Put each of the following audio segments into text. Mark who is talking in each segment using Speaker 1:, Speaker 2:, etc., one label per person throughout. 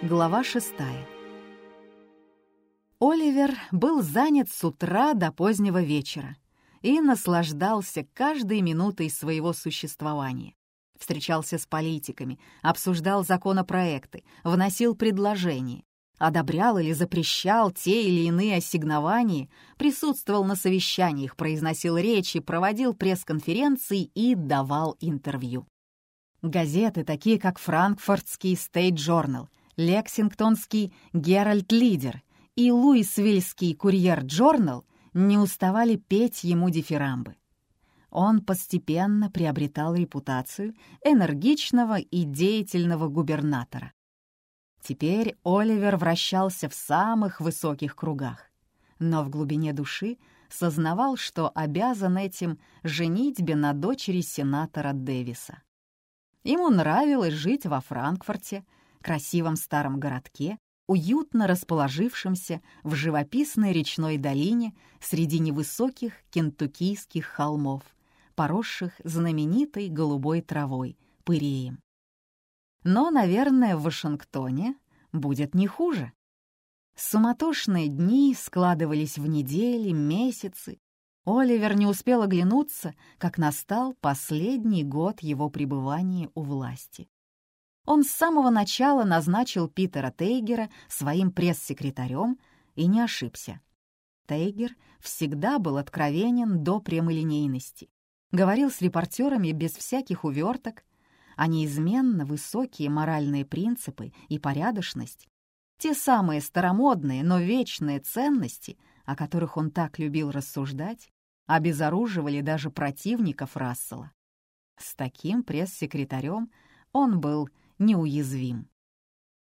Speaker 1: Глава шестая. Оливер был занят с утра до позднего вечера и наслаждался каждой минутой своего существования. Встречался с политиками, обсуждал законопроекты, вносил предложения, одобрял или запрещал те или иные ассигнования, присутствовал на совещаниях, произносил речи, проводил пресс-конференции и давал интервью. Газеты, такие как «Франкфуртский Стейт-Джорнал», «Лексингтонский Геральт-Лидер» и «Луисвильский Курьер-Джорнал» не уставали петь ему дифирамбы. Он постепенно приобретал репутацию энергичного и деятельного губернатора. Теперь Оливер вращался в самых высоких кругах, но в глубине души сознавал, что обязан этим женитьбе на дочери сенатора Дэвиса. Ему нравилось жить во Франкфурте, красивом старом городке, уютно расположившемся в живописной речной долине среди невысоких кентуккийских холмов, поросших знаменитой голубой травой, пыреем. Но, наверное, в Вашингтоне будет не хуже. Суматошные дни складывались в недели, месяцы. Оливер не успел оглянуться, как настал последний год его пребывания у власти. Он с самого начала назначил Питера Тейгера своим пресс-секретарем и не ошибся. Тейгер всегда был откровенен до прямолинейности, говорил с репортерами без всяких уверток, а неизменно высокие моральные принципы и порядочность, те самые старомодные, но вечные ценности, о которых он так любил рассуждать, обезоруживали даже противников Рассела. С таким пресс-секретарем он был неуязвим.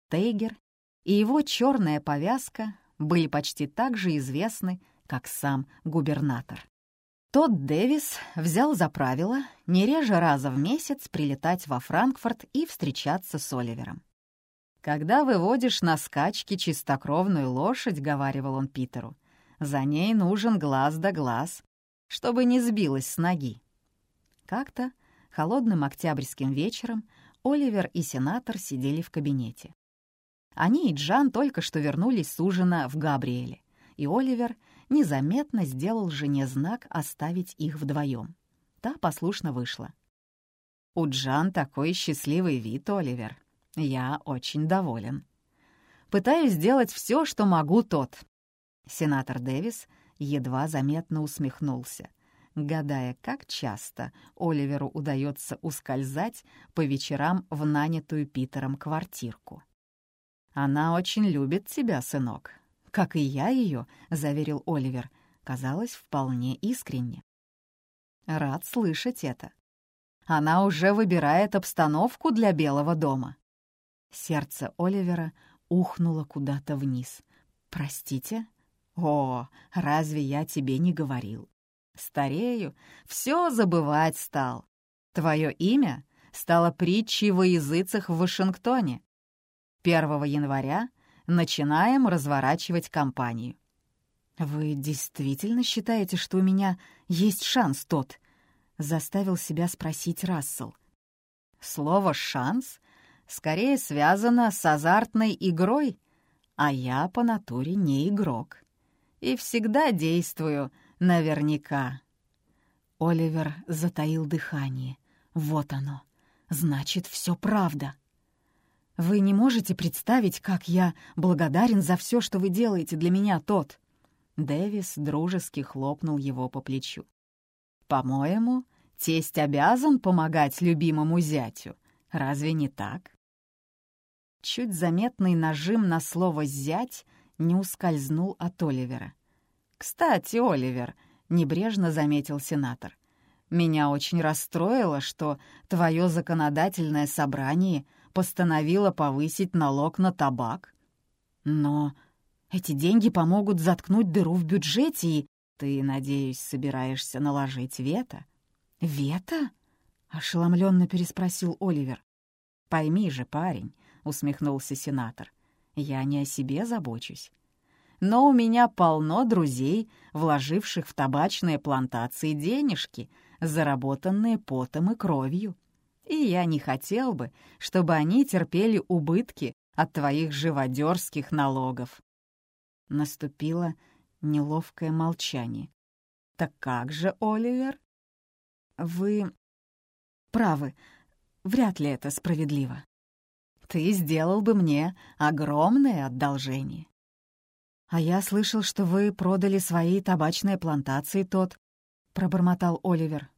Speaker 1: Тейгер и его черная повязка были почти так же известны, как сам губернатор. Тот Дэвис взял за правило не реже раза в месяц прилетать во Франкфурт и встречаться с Оливером. «Когда выводишь на скачки чистокровную лошадь», — говаривал он Питеру, — «за ней нужен глаз да глаз, чтобы не сбилась с ноги». Как-то холодным октябрьским вечером Оливер и сенатор сидели в кабинете. Они и Джан только что вернулись с ужина в Габриэле, и Оливер незаметно сделал жене знак оставить их вдвоем. Та послушно вышла. «У Джан такой счастливый вид, Оливер. Я очень доволен. Пытаюсь сделать все, что могу тот». Сенатор Дэвис едва заметно усмехнулся, гадая, как часто Оливеру удается ускользать по вечерам в нанятую Питером квартирку. «Она очень любит тебя, сынок. «Как и я ее», — заверил Оливер, казалось, вполне искренне. «Рад слышать это. Она уже выбирает обстановку для Белого дома». Сердце Оливера ухнуло куда-то вниз. «Простите?» «О, разве я тебе не говорил? Старею, все забывать стал. Твое имя стало притчей во языцах в Вашингтоне. 1 января начинаем разворачивать кампанию. «Вы действительно считаете, что у меня есть шанс тот?» — заставил себя спросить Рассел. Слово «шанс» скорее связано с азартной игрой, а я по натуре не игрок. И всегда действую наверняка. Оливер затаил дыхание. Вот оно. Значит, все правда. Вы не можете представить, как я благодарен за все, что вы делаете для меня, тот. Дэвис дружески хлопнул его по плечу. «По-моему, тесть обязан помогать любимому зятю. Разве не так?» Чуть заметный нажим на слово «зять» не ускользнул от Оливера. «Кстати, Оливер», — небрежно заметил сенатор, «меня очень расстроило, что твое законодательное собрание — постановила повысить налог на табак. Но эти деньги помогут заткнуть дыру в бюджете, и ты, надеюсь, собираешься наложить вето? Вето? ошеломленно переспросил Оливер. Пойми же, парень, усмехнулся сенатор. Я не о себе забочусь. Но у меня полно друзей, вложивших в табачные плантации денежки, заработанные потом и кровью и я не хотел бы, чтобы они терпели убытки от твоих живодерских налогов». Наступило неловкое молчание. «Так как же, Оливер?» «Вы правы. Вряд ли это справедливо. Ты сделал бы мне огромное одолжение. А я слышал, что вы продали свои табачные плантации тот, — пробормотал Оливер.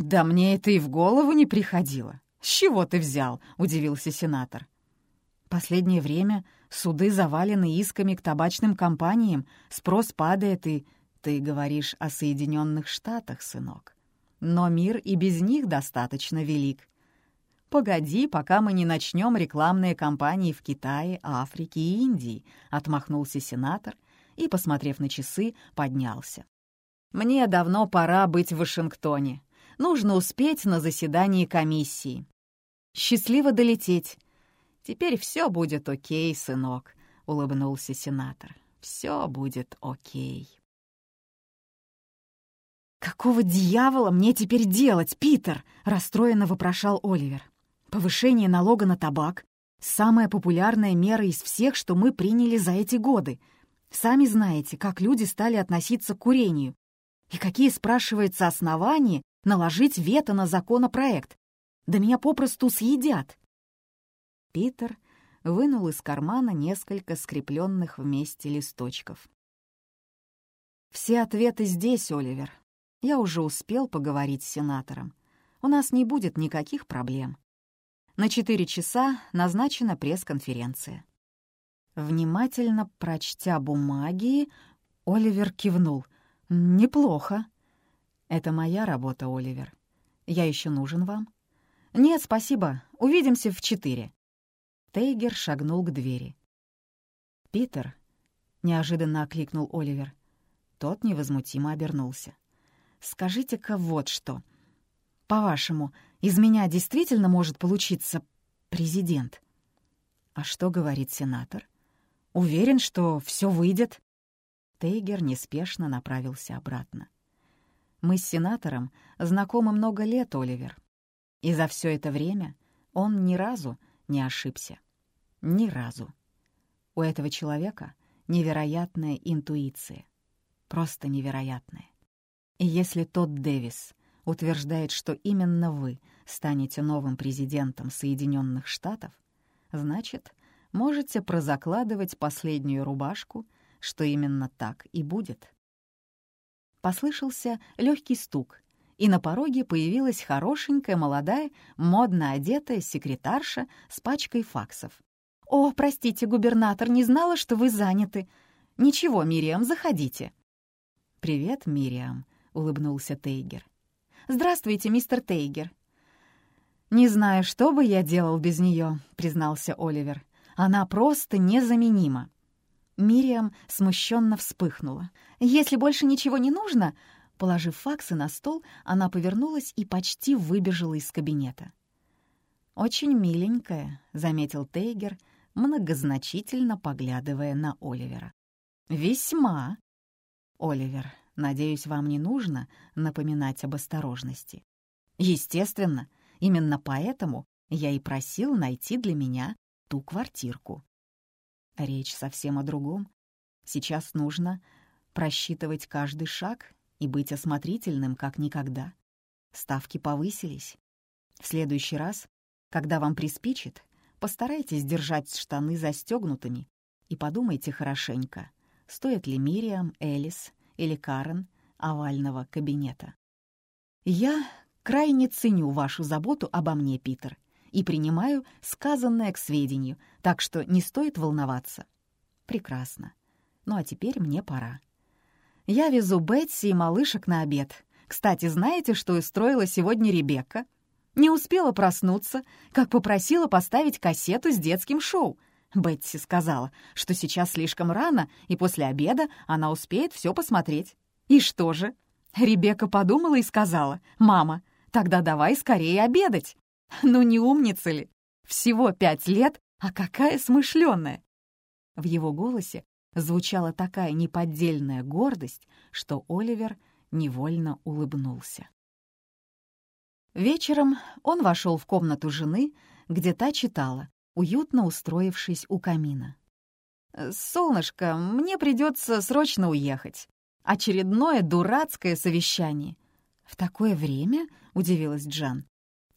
Speaker 1: «Да мне это и в голову не приходило. С чего ты взял?» — удивился сенатор. «Последнее время суды завалены исками к табачным компаниям, спрос падает, и ты говоришь о Соединенных Штатах, сынок. Но мир и без них достаточно велик. «Погоди, пока мы не начнем рекламные кампании в Китае, Африке и Индии», — отмахнулся сенатор и, посмотрев на часы, поднялся. «Мне давно пора быть в Вашингтоне. Нужно успеть на заседании комиссии. Счастливо долететь. Теперь все будет окей, сынок», — улыбнулся сенатор. «Все будет окей». «Какого дьявола мне теперь делать, Питер?» — расстроенно вопрошал Оливер. Повышение налога на табак — самая популярная мера из всех, что мы приняли за эти годы. Сами знаете, как люди стали относиться к курению. И какие, спрашивается, основания наложить вето на законопроект? Да меня попросту съедят. Питер вынул из кармана несколько скрепленных вместе листочков. «Все ответы здесь, Оливер. Я уже успел поговорить с сенатором. У нас не будет никаких проблем. На четыре часа назначена пресс-конференция. Внимательно прочтя бумаги, Оливер кивнул. «Неплохо». «Это моя работа, Оливер. Я еще нужен вам?» «Нет, спасибо. Увидимся в четыре». Тейгер шагнул к двери. «Питер», — неожиданно окликнул Оливер. Тот невозмутимо обернулся. «Скажите-ка вот что. По-вашему, из меня действительно может получиться президент. А что говорит сенатор? Уверен, что все выйдет. Тейгер неспешно направился обратно. Мы с сенатором знакомы много лет, Оливер. И за все это время он ни разу не ошибся. Ни разу. У этого человека невероятная интуиция. Просто невероятная. И если тот Дэвис утверждает, что именно вы станете новым президентом Соединенных Штатов, значит, можете прозакладывать последнюю рубашку, что именно так и будет. Послышался легкий стук, и на пороге появилась хорошенькая, молодая, модно одетая секретарша с пачкой факсов. «О, простите, губернатор, не знала, что вы заняты. Ничего, Мириам, заходите». «Привет, Мириам», — улыбнулся Тейгер. «Здравствуйте, мистер Тейгер». «Не знаю, что бы я делал без нее», — признался Оливер. «Она просто незаменима». Мириам смущенно вспыхнула. «Если больше ничего не нужно...» Положив факсы на стол, она повернулась и почти выбежала из кабинета. «Очень миленькая», — заметил Тейгер, многозначительно поглядывая на Оливера. «Весьма». «Оливер, Надеюсь, вам не нужно напоминать об осторожности. Естественно, именно поэтому я и просил найти для меня ту квартирку. Речь совсем о другом. Сейчас нужно просчитывать каждый шаг и быть осмотрительным, как никогда. Ставки повысились. В следующий раз, когда вам приспичит, постарайтесь держать штаны застегнутыми и подумайте хорошенько, стоит ли Мириам, Элис или Карен овального кабинета. «Я крайне ценю вашу заботу обо мне, Питер, и принимаю сказанное к сведению, так что не стоит волноваться». «Прекрасно. Ну а теперь мне пора. Я везу Бетси и малышек на обед. Кстати, знаете, что устроила сегодня Ребекка? Не успела проснуться, как попросила поставить кассету с детским шоу — Бетси сказала, что сейчас слишком рано, и после обеда она успеет все посмотреть. И что же? Ребекка подумала и сказала, «Мама, тогда давай скорее обедать». Ну не умница ли? Всего пять лет, а какая смышленая. В его голосе звучала такая неподдельная гордость, что Оливер невольно улыбнулся. Вечером он вошел в комнату жены, где та читала, уютно устроившись у камина. «Солнышко, мне придется срочно уехать. Очередное дурацкое совещание». «В такое время?» — удивилась Джан.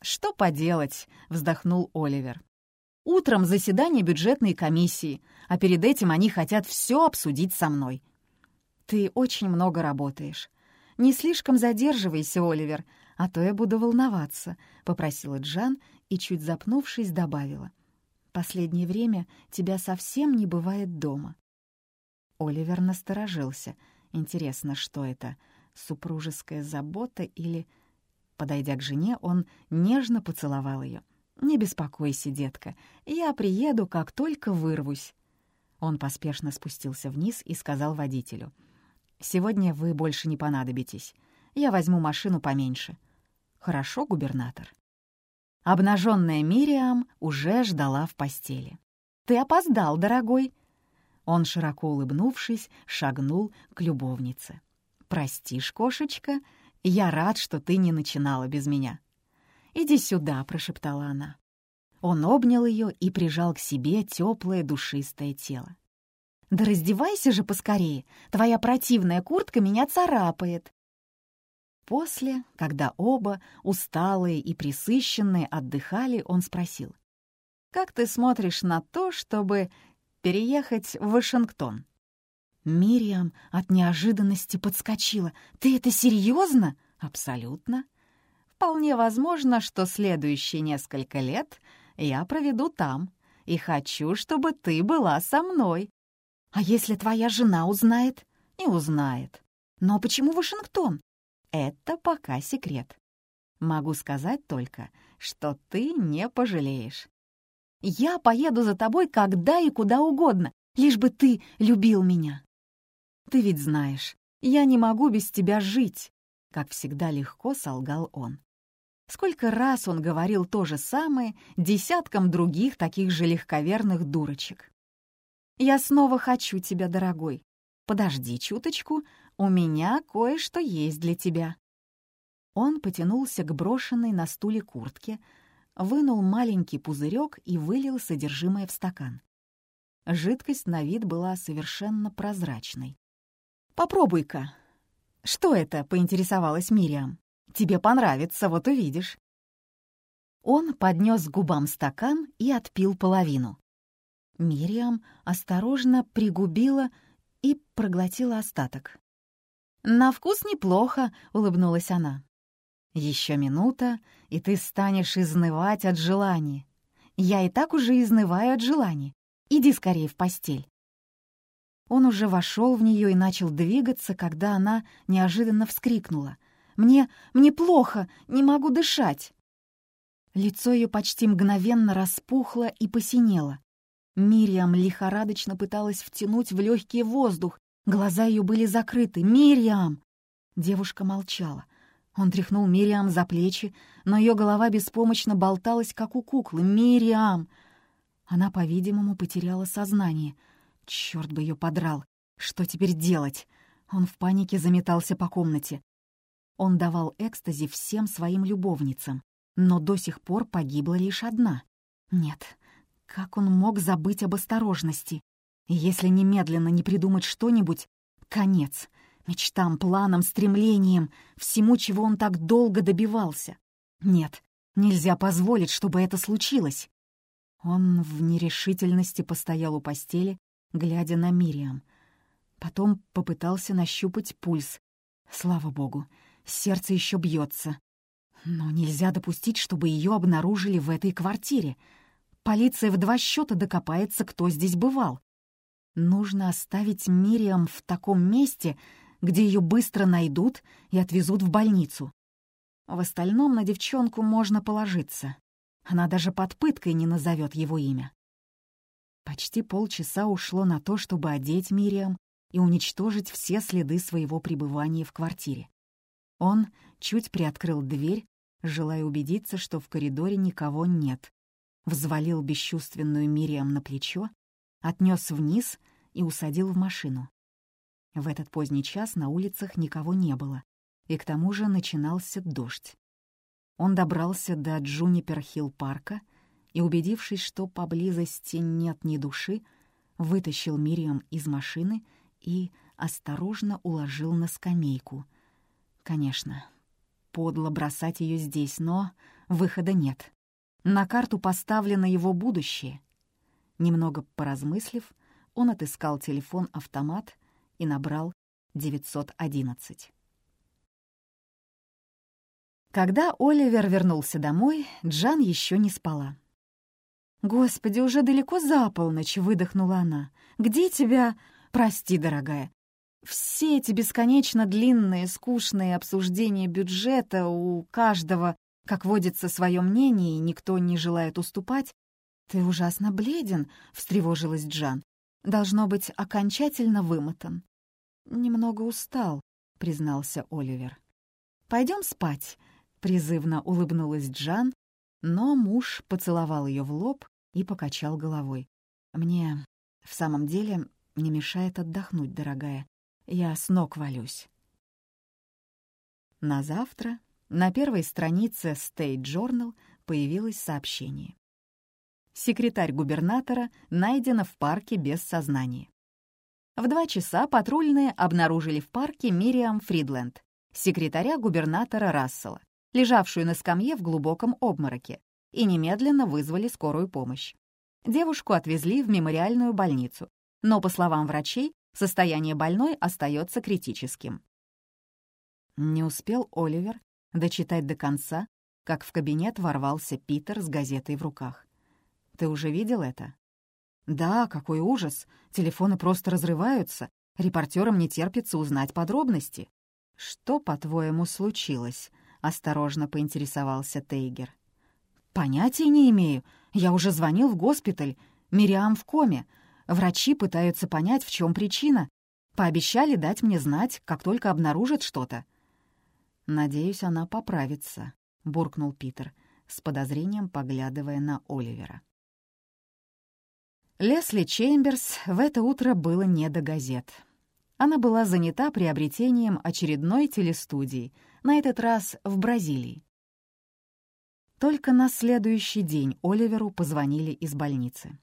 Speaker 1: «Что поделать?» — вздохнул Оливер. «Утром заседание бюджетной комиссии, а перед этим они хотят все обсудить со мной. Ты очень много работаешь. Не слишком задерживайся, Оливер, а то я буду волноваться», — попросила Джан и, чуть запнувшись, добавила. «Последнее время тебя совсем не бывает дома». Оливер насторожился. Интересно, что это, супружеская забота или... Подойдя к жене, он нежно поцеловал ее. «Не беспокойся, детка, я приеду, как только вырвусь». Он поспешно спустился вниз и сказал водителю — Сегодня вы больше не понадобитесь. Я возьму машину поменьше. Хорошо, губернатор?» Обнаженная Мириам уже ждала в постели. «Ты опоздал, дорогой!» Он, широко улыбнувшись, шагнул к любовнице. «Простишь, кошечка, я рад, что ты не начинала без меня». «Иди сюда», — прошептала она. Он обнял ее и прижал к себе теплое душистое тело. «Да раздевайся же поскорее, твоя противная куртка меня царапает». После, когда оба, усталые и присыщенные, отдыхали, он спросил. «Как ты смотришь на то, чтобы переехать в Вашингтон?» Мириам от неожиданности подскочила. «Ты это серьезно?» «Абсолютно. Вполне возможно, что следующие несколько лет я проведу там, и хочу, чтобы ты была со мной. А если твоя жена узнает? Не узнает. Но почему Вашингтон? Это пока секрет. Могу сказать только, что ты не пожалеешь. Я поеду за тобой когда и куда угодно, лишь бы ты любил меня. Ты ведь знаешь, я не могу без тебя жить, как всегда легко солгал он. Сколько раз он говорил то же самое десяткам других таких же легковерных дурочек. Я снова хочу тебя, дорогой. Подожди чуточку, у меня кое-что есть для тебя». Он потянулся к брошенной на стуле куртке, вынул маленький пузырек и вылил содержимое в стакан. Жидкость на вид была совершенно прозрачной. «Попробуй-ка». «Что это?» — поинтересовалась Мириам. «Тебе понравится, вот увидишь». Он поднес к губам стакан и отпил половину. Мириам осторожно пригубила и проглотила остаток. «На вкус неплохо», — улыбнулась она. «Еще минута, и ты станешь изнывать от желания. Я и так уже изнываю от желания. Иди скорее в постель». Он уже вошел в нее и начал двигаться, когда она неожиданно вскрикнула. «Мне... мне плохо, не могу дышать!» Лицо ее почти мгновенно распухло и посинело. Мириам лихорадочно пыталась втянуть в легкий воздух. Глаза ее были закрыты. «Мириам!» Девушка молчала. Он тряхнул Мириам за плечи, но ее голова беспомощно болталась, как у куклы. «Мириам!» Она, по-видимому, потеряла сознание. Черт бы ее подрал! Что теперь делать? Он в панике заметался по комнате. Он давал экстази всем своим любовницам, но до сих пор погибла лишь одна. Нет, как он мог забыть об осторожности? Если немедленно не придумать что-нибудь, конец. Мечтам, планам, стремлениям, всему, чего он так долго добивался. Нет, нельзя позволить, чтобы это случилось. Он в нерешительности постоял у постели, глядя на Мириам. Потом попытался нащупать пульс. Слава богу, сердце еще бьется. Но нельзя допустить, чтобы ее обнаружили в этой квартире — Полиция в два счета докопается, кто здесь бывал. Нужно оставить Мириам в таком месте, где ее быстро найдут и отвезут в больницу. В остальном на девчонку можно положиться. Она даже под пыткой не назовет его имя. Почти полчаса ушло на то, чтобы одеть Мириам и уничтожить все следы своего пребывания в квартире. Он чуть приоткрыл дверь, желая убедиться, что в коридоре никого нет, взвалил бесчувственную Мириам на плечо, отнес вниз и усадил в машину. В этот поздний час на улицах никого не было, и к тому же начинался дождь. Он добрался до Джунипер-Хилл-парка и, убедившись, что поблизости нет ни души, вытащил Мириам из машины и осторожно уложил на скамейку. Конечно, подло бросать ее здесь, но выхода нет. На карту поставлено его будущее. Немного поразмыслив, он отыскал телефон-автомат и набрал 911. Когда Оливер вернулся домой, Джан еще не спала. «Господи, уже далеко за полночь!» — выдохнула она. «Где тебя...» «Прости, дорогая. Все эти бесконечно длинные, скучные обсуждения бюджета у каждого, как водится, свое мнение, и никто не желает уступать. Ты ужасно бледен», — встревожилась Джан. «Должно быть, окончательно вымотан». «Немного устал», — признался Оливер. Пойдем спать», — призывно улыбнулась Джан, но муж поцеловал ее в лоб и покачал головой. «Мне в самом деле не мешает отдохнуть, дорогая. Я с ног валюсь». На завтра на первой странице State Journal появилось сообщение. Секретарь губернатора найдена в парке без сознания. В два часа патрульные обнаружили в парке Мириам Фридленд, секретаря губернатора Рассела, лежавшую на скамье в глубоком обмороке, и немедленно вызвали скорую помощь. Девушку отвезли в мемориальную больницу, но, по словам врачей, состояние больной остается критическим. Не успел Оливер дочитать до конца, как в кабинет ворвался Питер с газетой в руках. «Ты уже видел это?» «Да, какой ужас! Телефоны просто разрываются. Репортерам не терпится узнать подробности». «Что, по-твоему, случилось?» — осторожно поинтересовался Тейгер. «Понятия не имею. Я уже звонил в госпиталь. Мириам в коме. Врачи пытаются понять, в чем причина. Пообещали дать мне знать, как только обнаружат что-то». «Надеюсь, она поправится», — буркнул Питер, с подозрением поглядывая на Оливера. Лесли Чемберс в это утро было не до газет. Она была занята приобретением очередной телестудии, на этот раз в Бразилии. Только на следующий день Оливеру позвонили из больницы.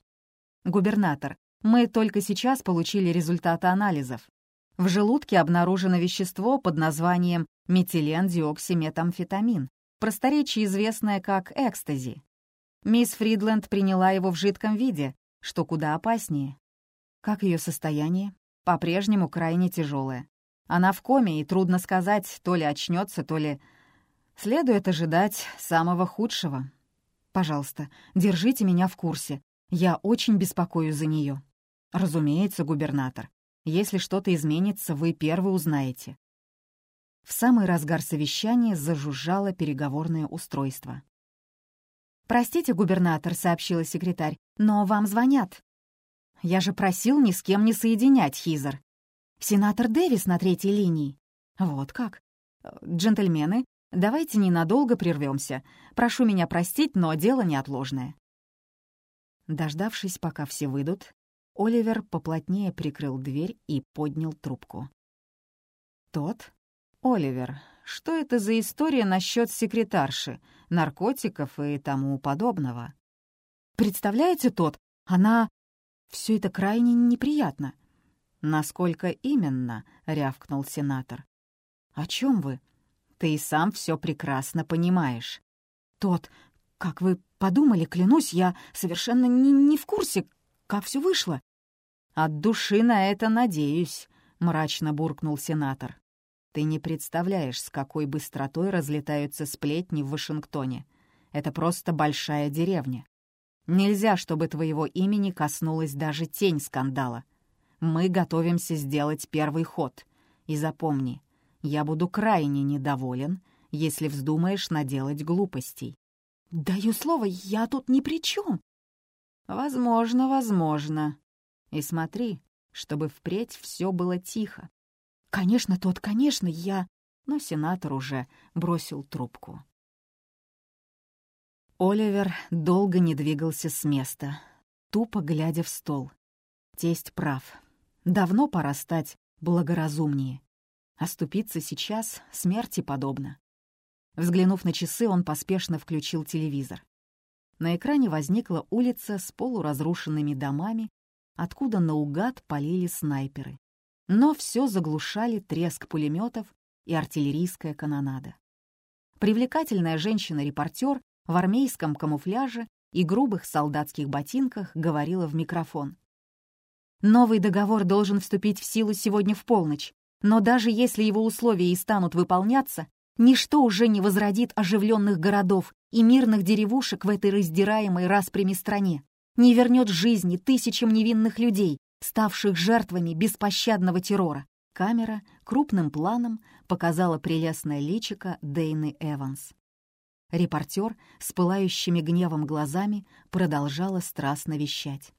Speaker 1: «Губернатор, мы только сейчас получили результаты анализов. В желудке обнаружено вещество под названием метилен-диоксиметамфетамин, просторечие известное как экстази. Мисс Фридленд приняла его в жидком виде, что куда опаснее. Как ее состояние? По-прежнему крайне тяжелое. Она в коме, и трудно сказать, то ли очнется, то ли... Следует ожидать самого худшего. Пожалуйста, держите меня в курсе. Я очень беспокоюсь за нее. Разумеется, губернатор. Если что-то изменится, вы первый узнаете. В самый разгар совещания зажужжало переговорное устройство. «Простите, губернатор», — сообщила секретарь, — «но вам звонят». «Я же просил ни с кем не соединять, Хизер». «Сенатор Дэвис на третьей линии». «Вот как?» «Джентльмены, давайте ненадолго прервемся. Прошу меня простить, но дело неотложное». Дождавшись, пока все выйдут, Оливер поплотнее прикрыл дверь и поднял трубку. «Тот? Оливер, что это за история насчет секретарши, наркотиков и тому подобного?» «Представляете, тот, она... Все это крайне неприятно». «Насколько именно?» — рявкнул сенатор. «О чем вы? Ты и сам все прекрасно понимаешь». «Тот, как вы подумали, клянусь, я совершенно не, не в курсе, как все вышло?» «От души на это надеюсь», — мрачно буркнул сенатор. «Ты не представляешь, с какой быстротой разлетаются сплетни в Вашингтоне. Это просто большая деревня. Нельзя, чтобы твоего имени коснулась даже тень скандала. Мы готовимся сделать первый ход. И запомни, я буду крайне недоволен, если вздумаешь наделать глупостей».
Speaker 2: «Даю слово, я тут ни при чем.
Speaker 1: «Возможно, возможно. И смотри, чтобы впредь все было тихо».
Speaker 2: «Конечно, тот, конечно, я...»
Speaker 1: Но сенатор уже бросил трубку. Оливер долго не двигался с места, тупо глядя в стол. Тесть прав. Давно пора стать благоразумнее. Оступиться сейчас смерти подобно. Взглянув на часы, он поспешно включил телевизор. На экране возникла улица с полуразрушенными домами, откуда наугад полили снайперы. Но все заглушали треск пулеметов и артиллерийская канонада. Привлекательная женщина-репортер в армейском камуфляже и грубых солдатских ботинках говорила в микрофон. «Новый договор должен вступить в силу сегодня в полночь, но даже если его условия и станут выполняться, ничто уже не возродит оживленных городов и мирных деревушек в этой раздираемой распрями стране, не вернет жизни тысячам невинных людей, ставших жертвами беспощадного террора. Камера крупным планом показала прелестное личико Дейны Эванс. Репортер с пылающими гневом глазами продолжала страстно вещать.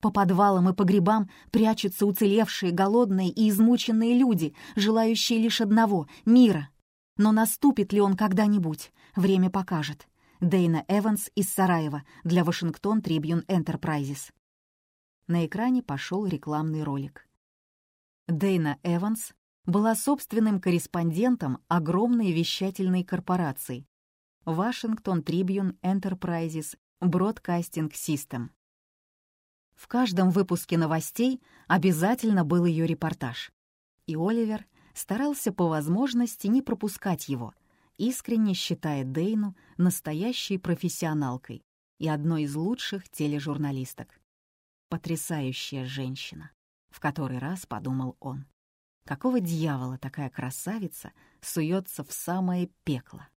Speaker 1: По подвалам и погребам прячутся уцелевшие, голодные и измученные люди, желающие лишь одного — мира. Но наступит ли он когда-нибудь? Время покажет. Дейна Эванс из Сараева для Вашингтон Трибьюн Энтерпрайзис. На экране пошел рекламный ролик. Дейна Эванс была собственным корреспондентом огромной вещательной корпорации Washington Tribune Enterprises Broadcasting System. В каждом выпуске новостей обязательно был ее репортаж. И Оливер старался по возможности не пропускать его, искренне считая Дейну настоящей профессионалкой и одной из лучших тележурналисток. Потрясающая женщина в который раз подумал он. Какого дьявола такая красавица суется в самое пекло?